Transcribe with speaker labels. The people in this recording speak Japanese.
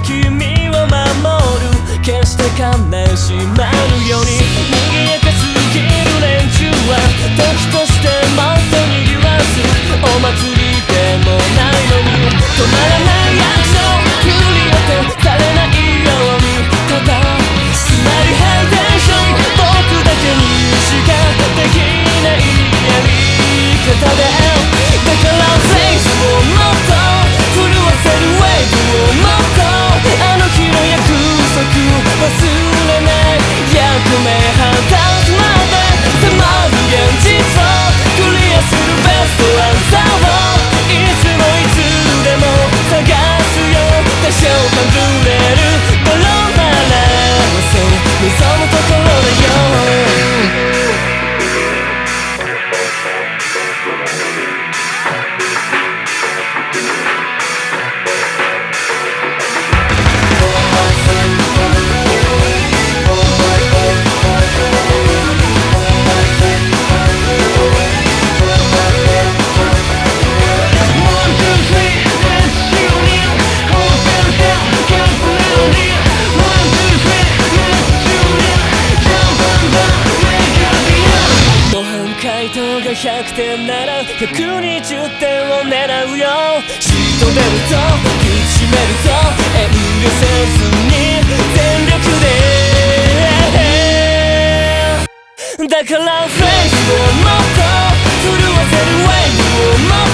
Speaker 1: 君を守る。決して観念しまうように賑やかすぎる連中は時としてもっと賑わすお祭りでもないのに。回答が100点なら120点を狙うよ。仕留めると引き締めると遠慮せずに全力で。だからフェイスをもっと震わせるウェイブをもっと